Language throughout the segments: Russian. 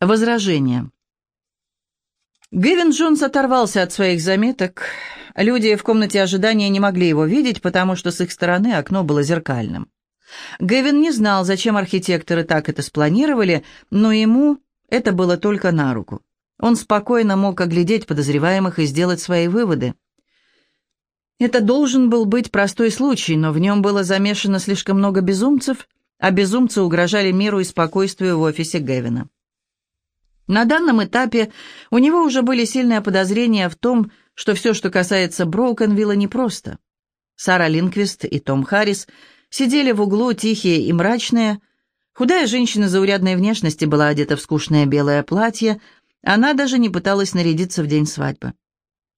Возражение. Гэвин Джонс оторвался от своих заметок. Люди в комнате ожидания не могли его видеть, потому что с их стороны окно было зеркальным. Гэвин не знал, зачем архитекторы так это спланировали, но ему это было только на руку. Он спокойно мог оглядеть подозреваемых и сделать свои выводы. Это должен был быть простой случай, но в нем было замешано слишком много безумцев, а безумцы угрожали миру и спокойствию в офисе Гэвина. На данном этапе у него уже были сильные подозрения в том, что все, что касается Броукенвилла, непросто. Сара Линквист и Том Харрис сидели в углу, тихие и мрачные. Худая женщина заурядной внешности была одета в скучное белое платье, она даже не пыталась нарядиться в день свадьбы.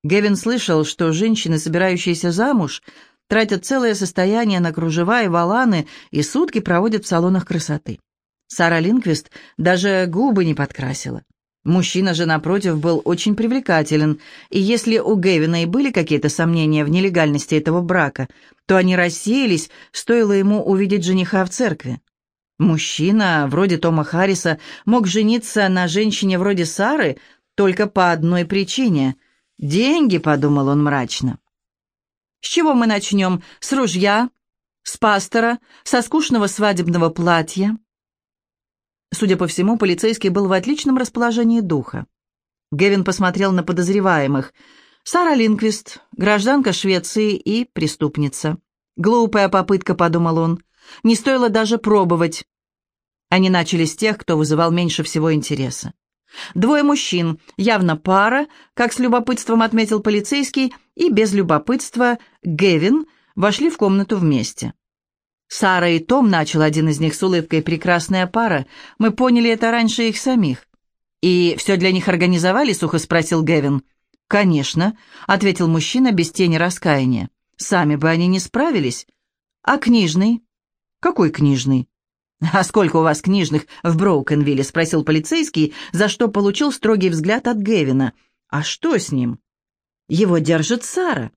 Гевин слышал, что женщины, собирающиеся замуж, тратят целое состояние на кружева и валаны и сутки проводят в салонах красоты. Сара Линквист даже губы не подкрасила. Мужчина же, напротив, был очень привлекателен, и если у Гевина и были какие-то сомнения в нелегальности этого брака, то они рассеялись, стоило ему увидеть жениха в церкви. Мужчина, вроде Тома Харриса, мог жениться на женщине вроде Сары только по одной причине. «Деньги», — подумал он мрачно. «С чего мы начнем? С ружья? С пастора? Со скучного свадебного платья?» Судя по всему, полицейский был в отличном расположении духа. Гевин посмотрел на подозреваемых. Сара Линквист, гражданка Швеции и преступница. «Глупая попытка», — подумал он. «Не стоило даже пробовать». Они начали с тех, кто вызывал меньше всего интереса. Двое мужчин, явно пара, как с любопытством отметил полицейский, и без любопытства Гевин вошли в комнату вместе. Сара и Том, начал один из них с улыбкой, прекрасная пара. Мы поняли это раньше их самих. «И все для них организовали?» — сухо спросил Гевин. «Конечно», — ответил мужчина без тени раскаяния. «Сами бы они не справились». «А книжный?» «Какой книжный?» «А сколько у вас книжных в Броукенвилле?» — спросил полицейский, за что получил строгий взгляд от Гевина. «А что с ним?» «Его держит Сара».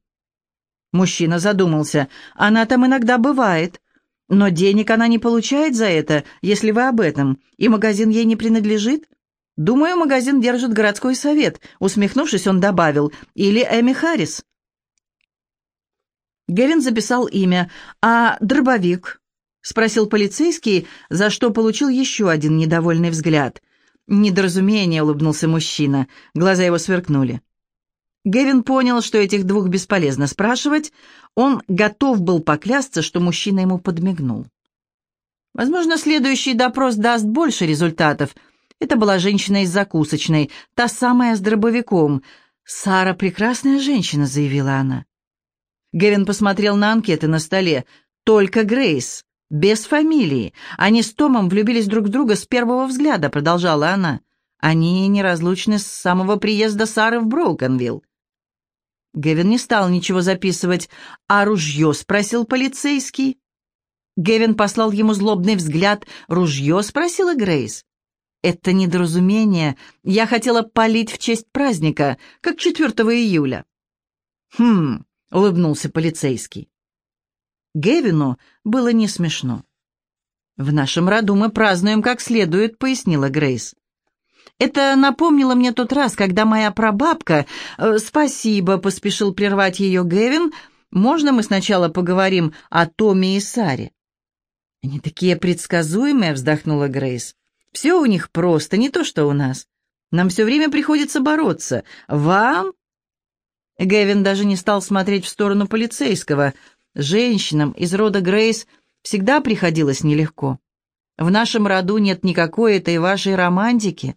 Мужчина задумался. «Она там иногда бывает. Но денег она не получает за это, если вы об этом, и магазин ей не принадлежит. Думаю, магазин держит городской совет, усмехнувшись, он добавил, или Эми Харрис. Гевин записал имя. «А дробовик?» — спросил полицейский, за что получил еще один недовольный взгляд. «Недоразумение», — улыбнулся мужчина. Глаза его сверкнули. Гевин понял, что этих двух бесполезно спрашивать. Он готов был поклясться, что мужчина ему подмигнул. Возможно, следующий допрос даст больше результатов. Это была женщина из закусочной, та самая с дробовиком. «Сара прекрасная женщина», — заявила она. Гевин посмотрел на анкеты на столе. «Только Грейс, без фамилии. Они с Томом влюбились друг в друга с первого взгляда», — продолжала она. «Они неразлучны с самого приезда Сары в Броукенвилл. Гевин не стал ничего записывать. «А ружье?» — спросил полицейский. Гевин послал ему злобный взгляд. «Ружье?» — спросила Грейс. «Это недоразумение. Я хотела полить в честь праздника, как 4 июля». «Хм», — улыбнулся полицейский. Гевину было не смешно. «В нашем роду мы празднуем как следует», — пояснила Грейс. Это напомнило мне тот раз, когда моя прабабка... Э, «Спасибо», — поспешил прервать ее Гэвин. «Можно мы сначала поговорим о Томе и Саре?» «Они такие предсказуемые», — вздохнула Грейс. «Все у них просто, не то что у нас. Нам все время приходится бороться. Вам...» Гэвин даже не стал смотреть в сторону полицейского. Женщинам из рода Грейс всегда приходилось нелегко. В нашем роду нет никакой этой вашей романтики.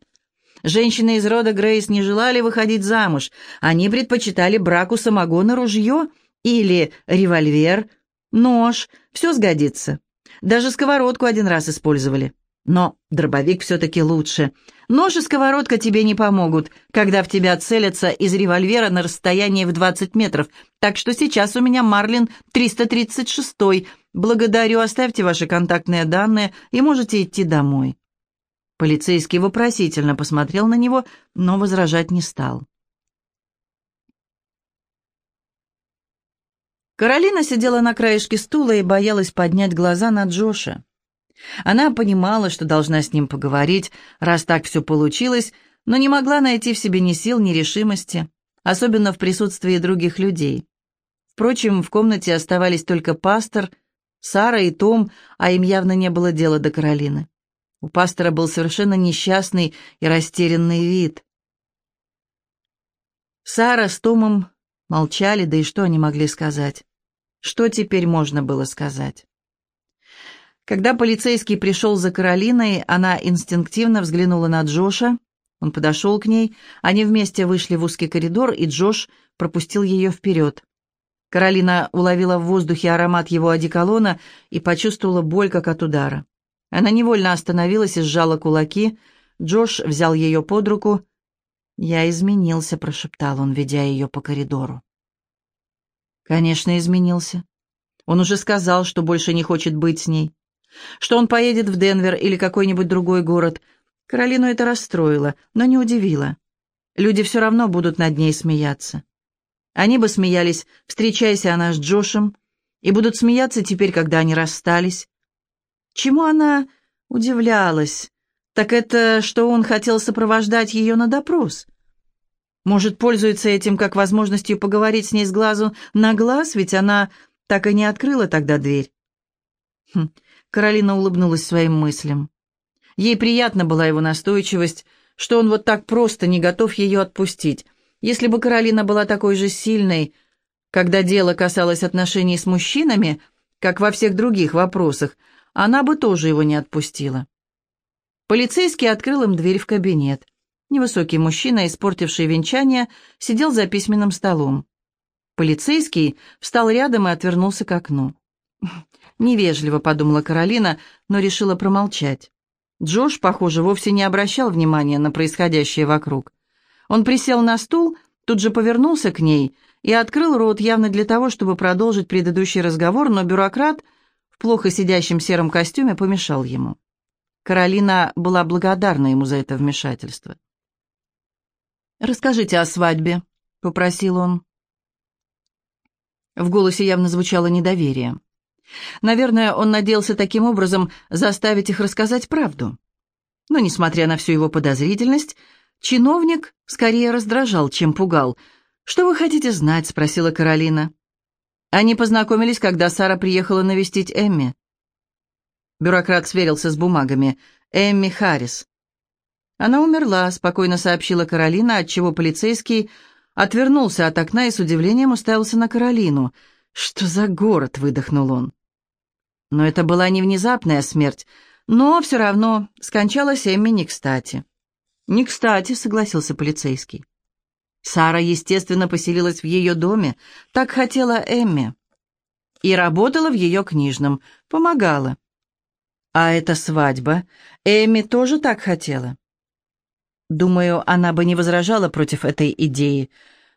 Женщины из рода Грейс не желали выходить замуж. Они предпочитали браку самогона ружье или револьвер, нож. Все сгодится. Даже сковородку один раз использовали. Но дробовик все-таки лучше. Нож и сковородка тебе не помогут, когда в тебя целятся из револьвера на расстоянии в 20 метров. Так что сейчас у меня Марлин 336. Благодарю, оставьте ваши контактные данные и можете идти домой. Полицейский вопросительно посмотрел на него, но возражать не стал. Каролина сидела на краешке стула и боялась поднять глаза на Джоша. Она понимала, что должна с ним поговорить, раз так все получилось, но не могла найти в себе ни сил, ни решимости, особенно в присутствии других людей. Впрочем, в комнате оставались только пастор, Сара и Том, а им явно не было дела до Каролины. У пастора был совершенно несчастный и растерянный вид. Сара с Томом молчали, да и что они могли сказать? Что теперь можно было сказать? Когда полицейский пришел за Каролиной, она инстинктивно взглянула на Джоша. Он подошел к ней, они вместе вышли в узкий коридор, и Джош пропустил ее вперед. Каролина уловила в воздухе аромат его одеколона и почувствовала боль, как от удара. Она невольно остановилась и сжала кулаки. Джош взял ее под руку. «Я изменился», — прошептал он, ведя ее по коридору. Конечно, изменился. Он уже сказал, что больше не хочет быть с ней что он поедет в Денвер или какой-нибудь другой город. Каролину это расстроило, но не удивило. Люди все равно будут над ней смеяться. Они бы смеялись, встречаясь она с Джошем, и будут смеяться теперь, когда они расстались. Чему она удивлялась? Так это, что он хотел сопровождать ее на допрос. Может, пользуется этим как возможностью поговорить с ней с глазу на глаз, ведь она так и не открыла тогда дверь. Хм, Каролина улыбнулась своим мыслям. Ей приятна была его настойчивость, что он вот так просто не готов ее отпустить. Если бы Каролина была такой же сильной, когда дело касалось отношений с мужчинами, как во всех других вопросах, она бы тоже его не отпустила. Полицейский открыл им дверь в кабинет. Невысокий мужчина, испортивший венчание, сидел за письменным столом. Полицейский встал рядом и отвернулся к окну. Невежливо, подумала Каролина, но решила промолчать. Джош, похоже, вовсе не обращал внимания на происходящее вокруг. Он присел на стул, тут же повернулся к ней и открыл рот явно для того, чтобы продолжить предыдущий разговор, но бюрократ плохо сидящем сером костюме помешал ему. Каролина была благодарна ему за это вмешательство. «Расскажите о свадьбе», — попросил он. В голосе явно звучало недоверие. Наверное, он надеялся таким образом заставить их рассказать правду. Но, несмотря на всю его подозрительность, чиновник скорее раздражал, чем пугал. «Что вы хотите знать?» — спросила Каролина. Они познакомились, когда Сара приехала навестить Эмми. Бюрократ сверился с бумагами. Эмми Харрис. Она умерла, спокойно сообщила Каролина, отчего полицейский отвернулся от окна и с удивлением уставился на Каролину — «Что за город?» — выдохнул он. Но это была не внезапная смерть, но все равно скончалась Эмми не кстати. «Не кстати», — согласился полицейский. Сара, естественно, поселилась в ее доме, так хотела Эмми. И работала в ее книжном, помогала. А эта свадьба, Эмми тоже так хотела. Думаю, она бы не возражала против этой идеи,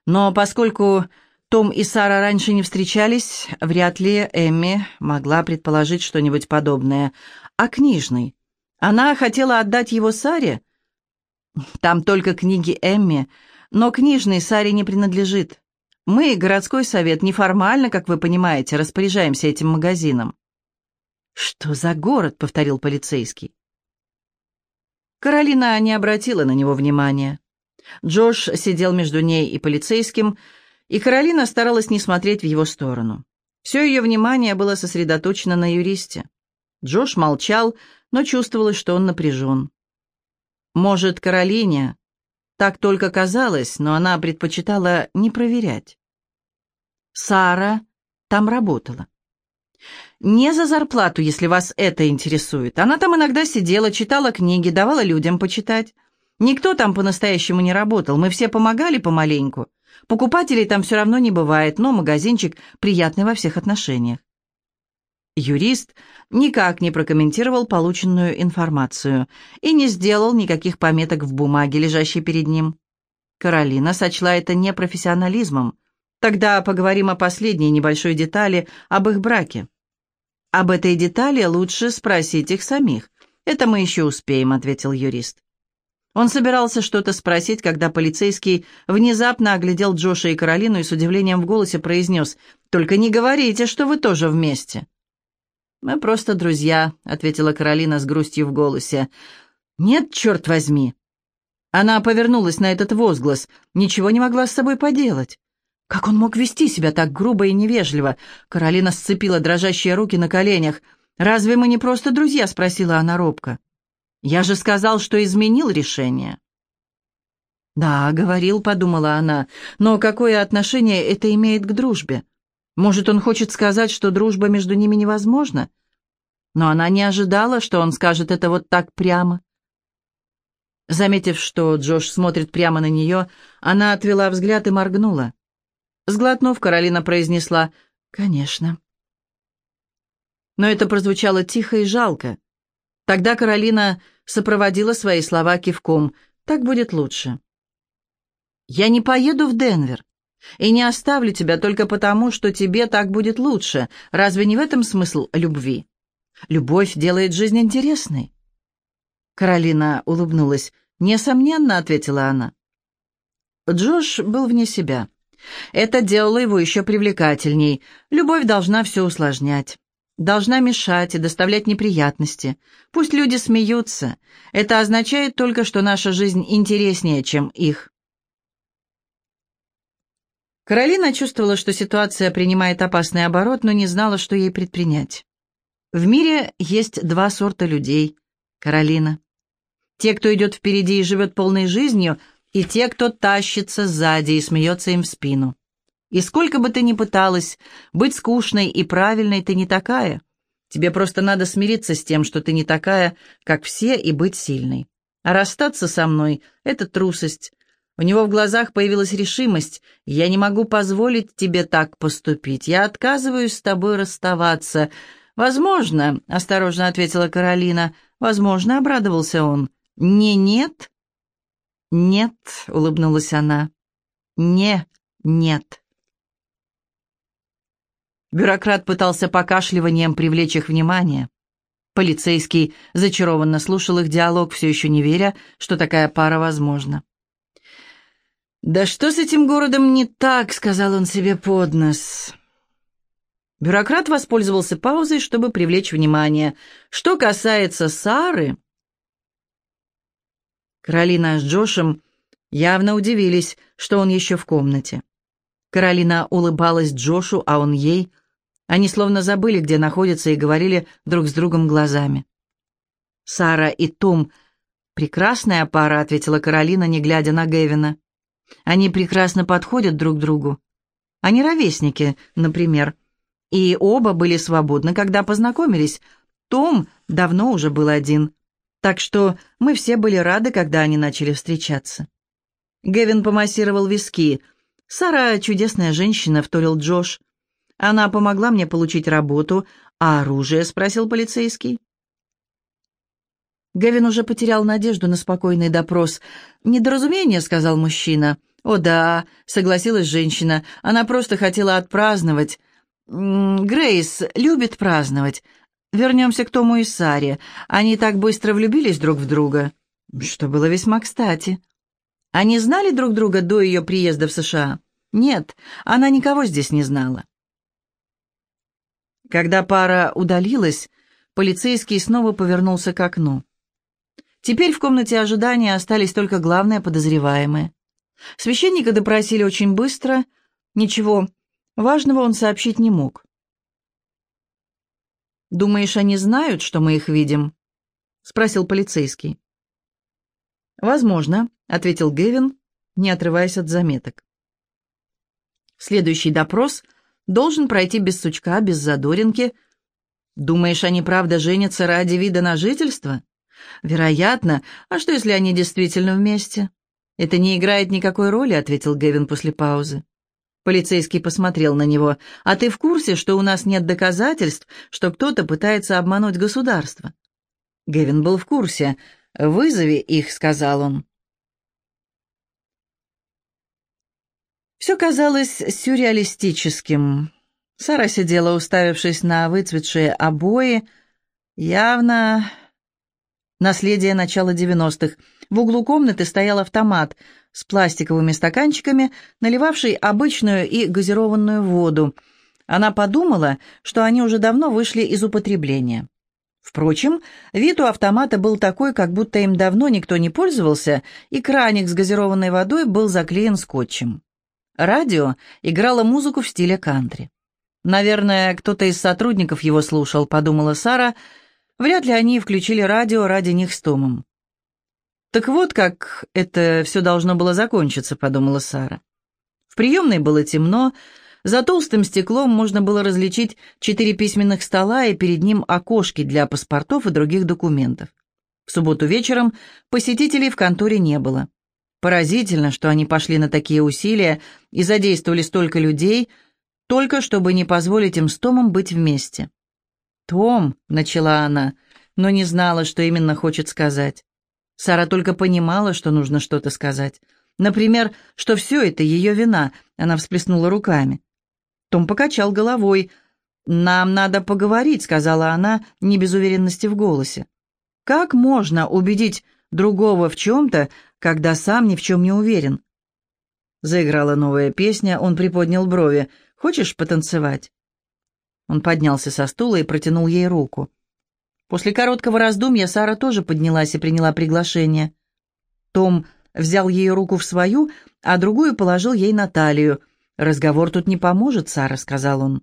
но поскольку том и Сара раньше не встречались, вряд ли Эмми могла предположить что-нибудь подобное. А книжный? Она хотела отдать его Саре? Там только книги Эмми, но книжный Саре не принадлежит. Мы, городской совет, неформально, как вы понимаете, распоряжаемся этим магазином. «Что за город?» — повторил полицейский. Каролина не обратила на него внимания. Джош сидел между ней и полицейским, и Каролина старалась не смотреть в его сторону. Все ее внимание было сосредоточено на юристе. Джош молчал, но чувствовалось, что он напряжен. Может, Каролине так только казалось, но она предпочитала не проверять. Сара там работала. Не за зарплату, если вас это интересует. Она там иногда сидела, читала книги, давала людям почитать. Никто там по-настоящему не работал, мы все помогали помаленьку. Покупателей там все равно не бывает, но магазинчик приятный во всех отношениях. Юрист никак не прокомментировал полученную информацию и не сделал никаких пометок в бумаге, лежащей перед ним. Каролина сочла это непрофессионализмом. Тогда поговорим о последней небольшой детали об их браке. Об этой детали лучше спросить их самих. Это мы еще успеем, ответил юрист. Он собирался что-то спросить, когда полицейский внезапно оглядел Джоша и Каролину и с удивлением в голосе произнес «Только не говорите, что вы тоже вместе». «Мы просто друзья», — ответила Каролина с грустью в голосе. «Нет, черт возьми!» Она повернулась на этот возглас, ничего не могла с собой поделать. Как он мог вести себя так грубо и невежливо? Каролина сцепила дрожащие руки на коленях. «Разве мы не просто друзья?» — спросила она робко. «Я же сказал, что изменил решение». «Да, говорил», — подумала она, — «но какое отношение это имеет к дружбе? Может, он хочет сказать, что дружба между ними невозможна?» Но она не ожидала, что он скажет это вот так прямо. Заметив, что Джош смотрит прямо на нее, она отвела взгляд и моргнула. Сглотнув, Каролина произнесла «Конечно». Но это прозвучало тихо и жалко. Тогда Каролина сопроводила свои слова кивком. «Так будет лучше». «Я не поеду в Денвер и не оставлю тебя только потому, что тебе так будет лучше. Разве не в этом смысл любви? Любовь делает жизнь интересной». Каролина улыбнулась. «Несомненно», — ответила она. Джош был вне себя. Это делало его еще привлекательней. Любовь должна все усложнять. Должна мешать и доставлять неприятности. Пусть люди смеются. Это означает только, что наша жизнь интереснее, чем их. Каролина чувствовала, что ситуация принимает опасный оборот, но не знала, что ей предпринять. В мире есть два сорта людей. Каролина. Те, кто идет впереди и живет полной жизнью – и те, кто тащится сзади и смеется им в спину. И сколько бы ты ни пыталась быть скучной и правильной, ты не такая. Тебе просто надо смириться с тем, что ты не такая, как все, и быть сильной. А расстаться со мной — это трусость. У него в глазах появилась решимость. «Я не могу позволить тебе так поступить. Я отказываюсь с тобой расставаться». «Возможно», — осторожно ответила Каролина. «Возможно», — обрадовался он. «Не нет?» «Нет», — улыбнулась она, — «не, нет». Бюрократ пытался покашливанием привлечь их внимание. Полицейский зачарованно слушал их диалог, все еще не веря, что такая пара возможна. «Да что с этим городом не так?» — сказал он себе под нос. Бюрократ воспользовался паузой, чтобы привлечь внимание. Что касается Сары... Каролина с Джошем явно удивились, что он еще в комнате. Каролина улыбалась Джошу, а он ей. Они словно забыли, где находятся, и говорили друг с другом глазами. «Сара и Том — прекрасная пара», — ответила Каролина, не глядя на Гевина. «Они прекрасно подходят друг другу. Они ровесники, например. И оба были свободны, когда познакомились. Том давно уже был один. Так что мы все были рады, когда они начали встречаться. Гевин помассировал виски. «Сара — чудесная женщина», — вторил Джош. «Она помогла мне получить работу. А оружие?» — спросил полицейский. Гевин уже потерял надежду на спокойный допрос. «Недоразумение», — сказал мужчина. «О да», — согласилась женщина. «Она просто хотела отпраздновать». «Грейс любит праздновать. Вернемся к Тому и Саре. Они так быстро влюбились друг в друга, что было весьма кстати. Они знали друг друга до ее приезда в США? Нет, она никого здесь не знала. Когда пара удалилась, полицейский снова повернулся к окну. Теперь в комнате ожидания остались только главные подозреваемые. Священника допросили очень быстро, ничего важного он сообщить не мог. «Думаешь, они знают, что мы их видим?» — спросил полицейский. «Возможно», — ответил Гевин, не отрываясь от заметок. «Следующий допрос должен пройти без сучка, без задоринки. Думаешь, они правда женятся ради вида на жительство? Вероятно. А что, если они действительно вместе?» «Это не играет никакой роли», — ответил Гевин после паузы. Полицейский посмотрел на него. «А ты в курсе, что у нас нет доказательств, что кто-то пытается обмануть государство?» Гевин был в курсе. «Вызови их», — сказал он. Все казалось сюрреалистическим. Сара сидела, уставившись на выцветшие обои, явно наследие начала девяностых. В углу комнаты стоял автомат с пластиковыми стаканчиками, наливавший обычную и газированную воду. Она подумала, что они уже давно вышли из употребления. Впрочем, вид у автомата был такой, как будто им давно никто не пользовался, и краник с газированной водой был заклеен скотчем. Радио играло музыку в стиле кантри. «Наверное, кто-то из сотрудников его слушал», — подумала Сара. «Вряд ли они включили радио ради них с Томом». «Так вот как это все должно было закончиться», — подумала Сара. В приемной было темно, за толстым стеклом можно было различить четыре письменных стола и перед ним окошки для паспортов и других документов. В субботу вечером посетителей в конторе не было. Поразительно, что они пошли на такие усилия и задействовали столько людей, только чтобы не позволить им с Томом быть вместе. «Том», — начала она, но не знала, что именно хочет сказать. Сара только понимала, что нужно что-то сказать. Например, что все это ее вина, она всплеснула руками. Том покачал головой. «Нам надо поговорить», — сказала она, не без уверенности в голосе. «Как можно убедить другого в чем-то, когда сам ни в чем не уверен?» Заиграла новая песня, он приподнял брови. «Хочешь потанцевать?» Он поднялся со стула и протянул ей руку. После короткого раздумья Сара тоже поднялась и приняла приглашение. Том взял ее руку в свою, а другую положил ей на талию. «Разговор тут не поможет, Сара», — сказал он.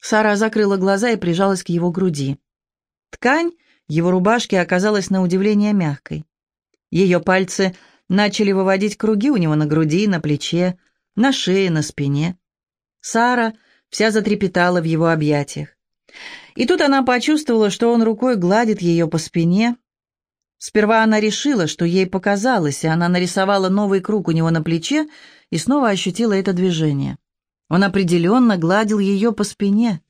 Сара закрыла глаза и прижалась к его груди. Ткань его рубашки оказалась на удивление мягкой. Ее пальцы начали выводить круги у него на груди, на плече, на шее, на спине. Сара вся затрепетала в его объятиях. И тут она почувствовала, что он рукой гладит ее по спине. Сперва она решила, что ей показалось, и она нарисовала новый круг у него на плече и снова ощутила это движение. Он определенно гладил ее по спине.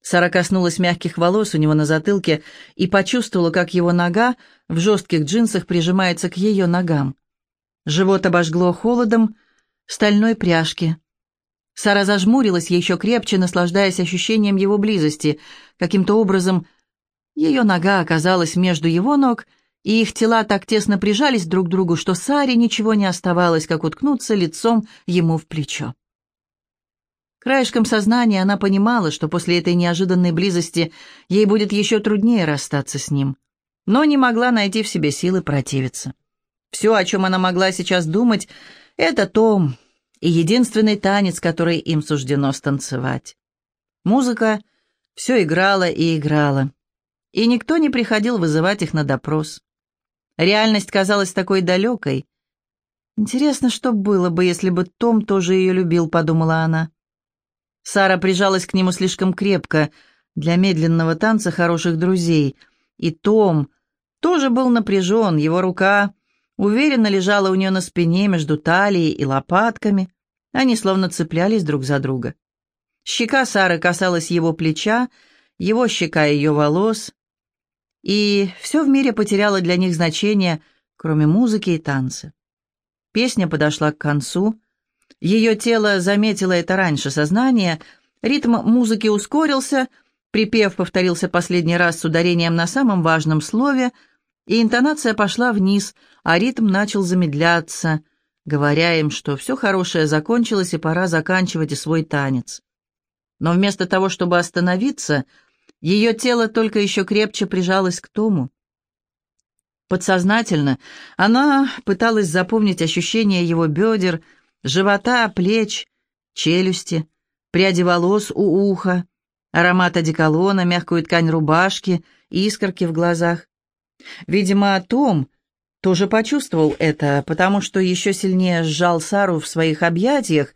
Сара коснулась мягких волос у него на затылке и почувствовала, как его нога в жестких джинсах прижимается к ее ногам. Живот обожгло холодом стальной пряжки. Сара зажмурилась еще крепче, наслаждаясь ощущением его близости. Каким-то образом ее нога оказалась между его ног, и их тела так тесно прижались друг к другу, что Саре ничего не оставалось, как уткнуться лицом ему в плечо. Краешком сознания она понимала, что после этой неожиданной близости ей будет еще труднее расстаться с ним, но не могла найти в себе силы противиться. Все, о чем она могла сейчас думать, это Том, и единственный танец, который им суждено станцевать. Музыка все играла и играла, и никто не приходил вызывать их на допрос. Реальность казалась такой далекой. «Интересно, что было бы, если бы Том тоже ее любил», — подумала она. Сара прижалась к нему слишком крепко для медленного танца хороших друзей, и Том тоже был напряжен, его рука уверенно лежала у нее на спине между талией и лопатками. Они словно цеплялись друг за друга. Щека Сары касалась его плеча, его щека ее волос, и все в мире потеряло для них значение, кроме музыки и танца. Песня подошла к концу. Ее тело заметило это раньше сознания, ритм музыки ускорился, припев повторился последний раз с ударением на самом важном слове — и интонация пошла вниз, а ритм начал замедляться, говоря им, что все хорошее закончилось и пора заканчивать и свой танец. Но вместо того, чтобы остановиться, ее тело только еще крепче прижалось к Тому. Подсознательно она пыталась запомнить ощущение его бедер, живота, плеч, челюсти, пряди волос у уха, аромат одеколона, мягкую ткань рубашки, искорки в глазах. Видимо, Том тоже почувствовал это, потому что еще сильнее сжал Сару в своих объятиях,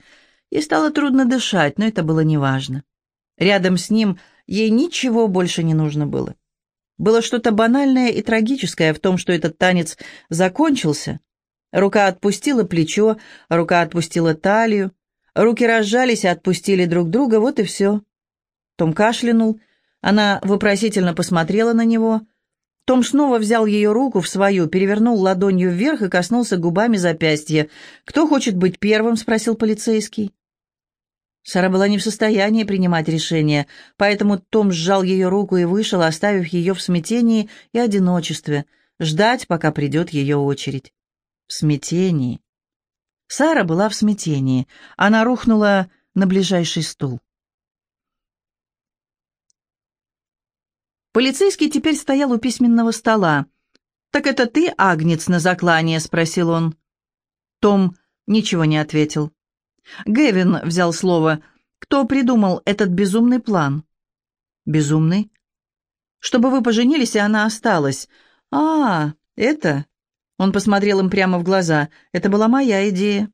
и стало трудно дышать, но это было неважно. Рядом с ним ей ничего больше не нужно было. Было что-то банальное и трагическое в том, что этот танец закончился. Рука отпустила плечо, рука отпустила талию, руки разжались и отпустили друг друга, вот и все. Том кашлянул, она вопросительно посмотрела на него — том снова взял ее руку в свою, перевернул ладонью вверх и коснулся губами запястья. «Кто хочет быть первым?» — спросил полицейский. Сара была не в состоянии принимать решение, поэтому Том сжал ее руку и вышел, оставив ее в смятении и одиночестве, ждать, пока придет ее очередь. В смятении. Сара была в смятении. Она рухнула на ближайший стул. Полицейский теперь стоял у письменного стола. «Так это ты, Агнец, на заклание?» — спросил он. Том ничего не ответил. Гэвин взял слово. «Кто придумал этот безумный план?» «Безумный?» «Чтобы вы поженились, и она осталась». «А, это...» Он посмотрел им прямо в глаза. «Это была моя идея».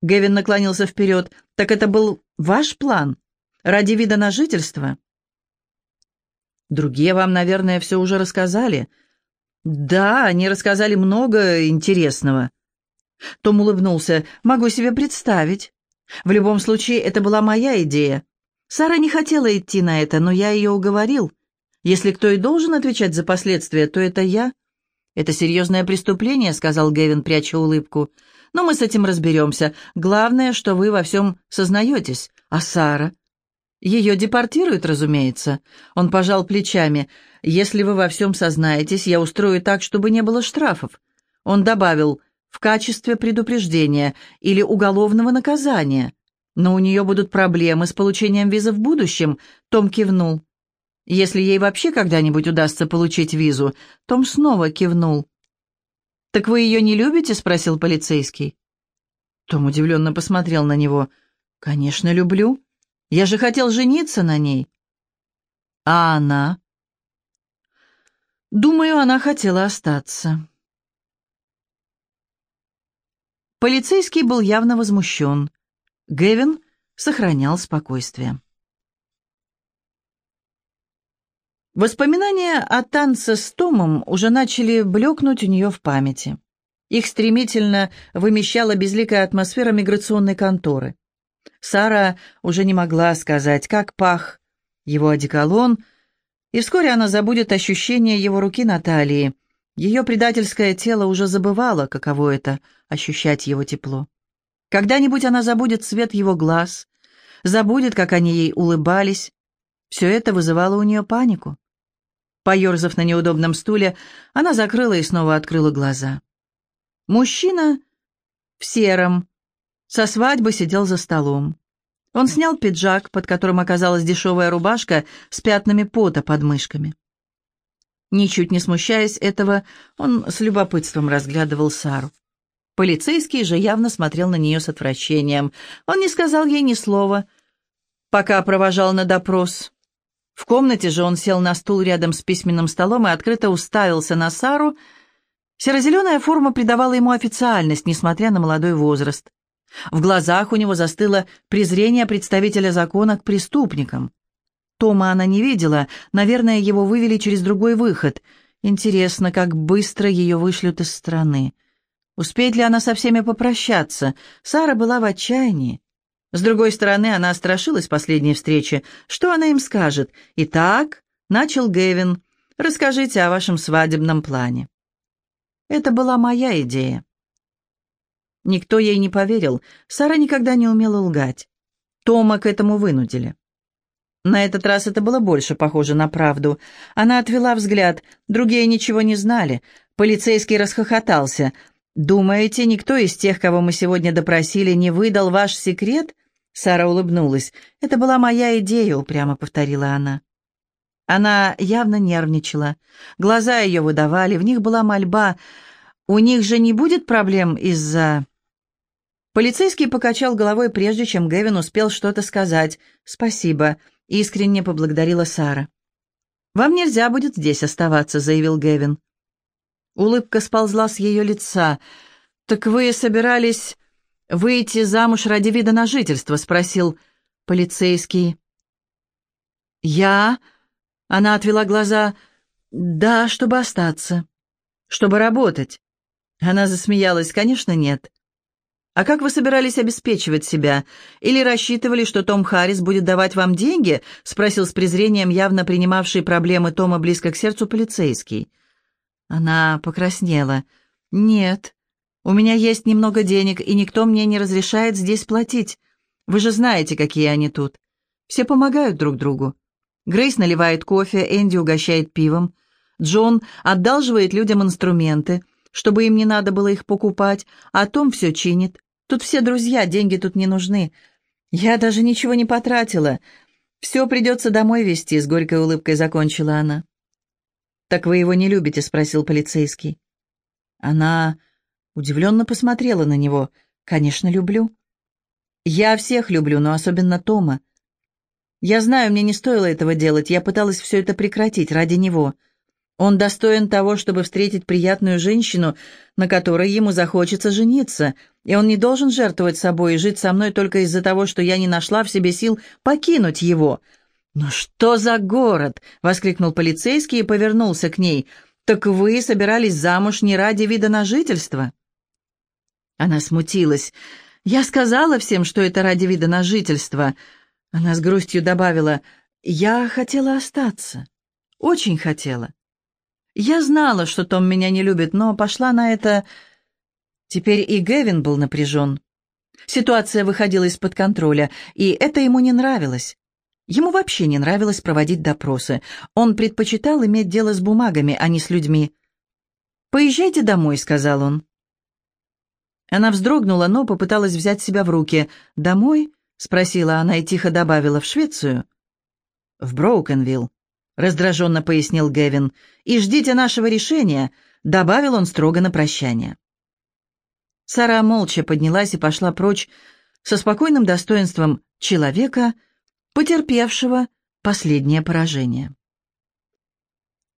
Гэвин наклонился вперед. «Так это был ваш план? Ради вида на жительство?» «Другие вам, наверное, все уже рассказали». «Да, они рассказали много интересного». Том улыбнулся. «Могу себе представить. В любом случае, это была моя идея. Сара не хотела идти на это, но я ее уговорил. Если кто и должен отвечать за последствия, то это я». «Это серьезное преступление», — сказал Гэвин, пряча улыбку. «Но мы с этим разберемся. Главное, что вы во всем сознаетесь. А Сара?» «Ее депортируют, разумеется». Он пожал плечами. «Если вы во всем сознаетесь, я устрою так, чтобы не было штрафов». Он добавил в качестве предупреждения или уголовного наказания. Но у нее будут проблемы с получением визы в будущем, Том кивнул. Если ей вообще когда-нибудь удастся получить визу, Том снова кивнул. «Так вы ее не любите?» — спросил полицейский. Том удивленно посмотрел на него. «Конечно, люблю. Я же хотел жениться на ней». «А она?» «Думаю, она хотела остаться». Полицейский был явно возмущен. Гевин сохранял спокойствие. Воспоминания о танце с Томом уже начали блекнуть у нее в памяти. Их стремительно вымещала безликая атмосфера миграционной конторы. Сара уже не могла сказать, как пах его одеколон, и вскоре она забудет ощущение его руки на талии, ее предательское тело уже забывало, каково это — ощущать его тепло. Когда-нибудь она забудет цвет его глаз, забудет, как они ей улыбались. Все это вызывало у нее панику. Поерзав на неудобном стуле, она закрыла и снова открыла глаза. Мужчина в сером, со свадьбы сидел за столом. Он снял пиджак, под которым оказалась дешевая рубашка с пятнами пота под мышками. Ничуть не смущаясь этого, он с любопытством разглядывал Сару. Полицейский же явно смотрел на нее с отвращением. Он не сказал ей ни слова, пока провожал на допрос. В комнате же он сел на стул рядом с письменным столом и открыто уставился на Сару. Серо-зеленая форма придавала ему официальность, несмотря на молодой возраст. В глазах у него застыло презрение представителя закона к преступникам. Тома она не видела, наверное, его вывели через другой выход. Интересно, как быстро ее вышлют из страны. Успеет ли она со всеми попрощаться? Сара была в отчаянии. С другой стороны, она страшилась последней встречи. Что она им скажет? «Итак», — начал Гэвин, — «расскажите о вашем свадебном плане». Это была моя идея. Никто ей не поверил. Сара никогда не умела лгать. Тома к этому вынудили. На этот раз это было больше похоже на правду. Она отвела взгляд. Другие ничего не знали. Полицейский расхохотался. «Думаете, никто из тех, кого мы сегодня допросили, не выдал ваш секрет?» Сара улыбнулась. «Это была моя идея», — упрямо повторила она. Она явно нервничала. Глаза ее выдавали, в них была мольба. «У них же не будет проблем из-за...» Полицейский покачал головой, прежде чем Гэвин успел что-то сказать. «Спасибо», — искренне поблагодарила Сара. «Вам нельзя будет здесь оставаться», — заявил Гэвин. Улыбка сползла с ее лица. «Так вы собирались выйти замуж ради вида на жительство?» — спросил полицейский. «Я...» — она отвела глаза. «Да, чтобы остаться. Чтобы работать». Она засмеялась. «Конечно, нет. «А как вы собирались обеспечивать себя? Или рассчитывали, что Том Харрис будет давать вам деньги?» — спросил с презрением явно принимавший проблемы Тома близко к сердцу полицейский. Она покраснела. «Нет, у меня есть немного денег, и никто мне не разрешает здесь платить. Вы же знаете, какие они тут. Все помогают друг другу. Грейс наливает кофе, Энди угощает пивом. Джон одалживает людям инструменты, чтобы им не надо было их покупать, а Том все чинит. Тут все друзья, деньги тут не нужны. «Я даже ничего не потратила. Все придется домой везти», — с горькой улыбкой закончила она. «Так вы его не любите?» — спросил полицейский. Она удивленно посмотрела на него. «Конечно, люблю. Я всех люблю, но особенно Тома. Я знаю, мне не стоило этого делать, я пыталась все это прекратить ради него. Он достоин того, чтобы встретить приятную женщину, на которой ему захочется жениться, и он не должен жертвовать собой и жить со мной только из-за того, что я не нашла в себе сил покинуть его. «Но что за город?» — воскликнул полицейский и повернулся к ней. «Так вы собирались замуж не ради вида на жительство?» Она смутилась. «Я сказала всем, что это ради вида на жительство». Она с грустью добавила, «Я хотела остаться. Очень хотела. Я знала, что Том меня не любит, но пошла на это... Теперь и Гэвин был напряжен. Ситуация выходила из-под контроля, и это ему не нравилось. Ему вообще не нравилось проводить допросы. Он предпочитал иметь дело с бумагами, а не с людьми. «Поезжайте домой», — сказал он. Она вздрогнула, но попыталась взять себя в руки. «Домой?» — спросила она и тихо добавила. «В Швецию?» «В Броукенвилл». — раздраженно пояснил Гевин. «И ждите нашего решения», — добавил он строго на прощание. Сара молча поднялась и пошла прочь со спокойным достоинством человека, потерпевшего последнее поражение.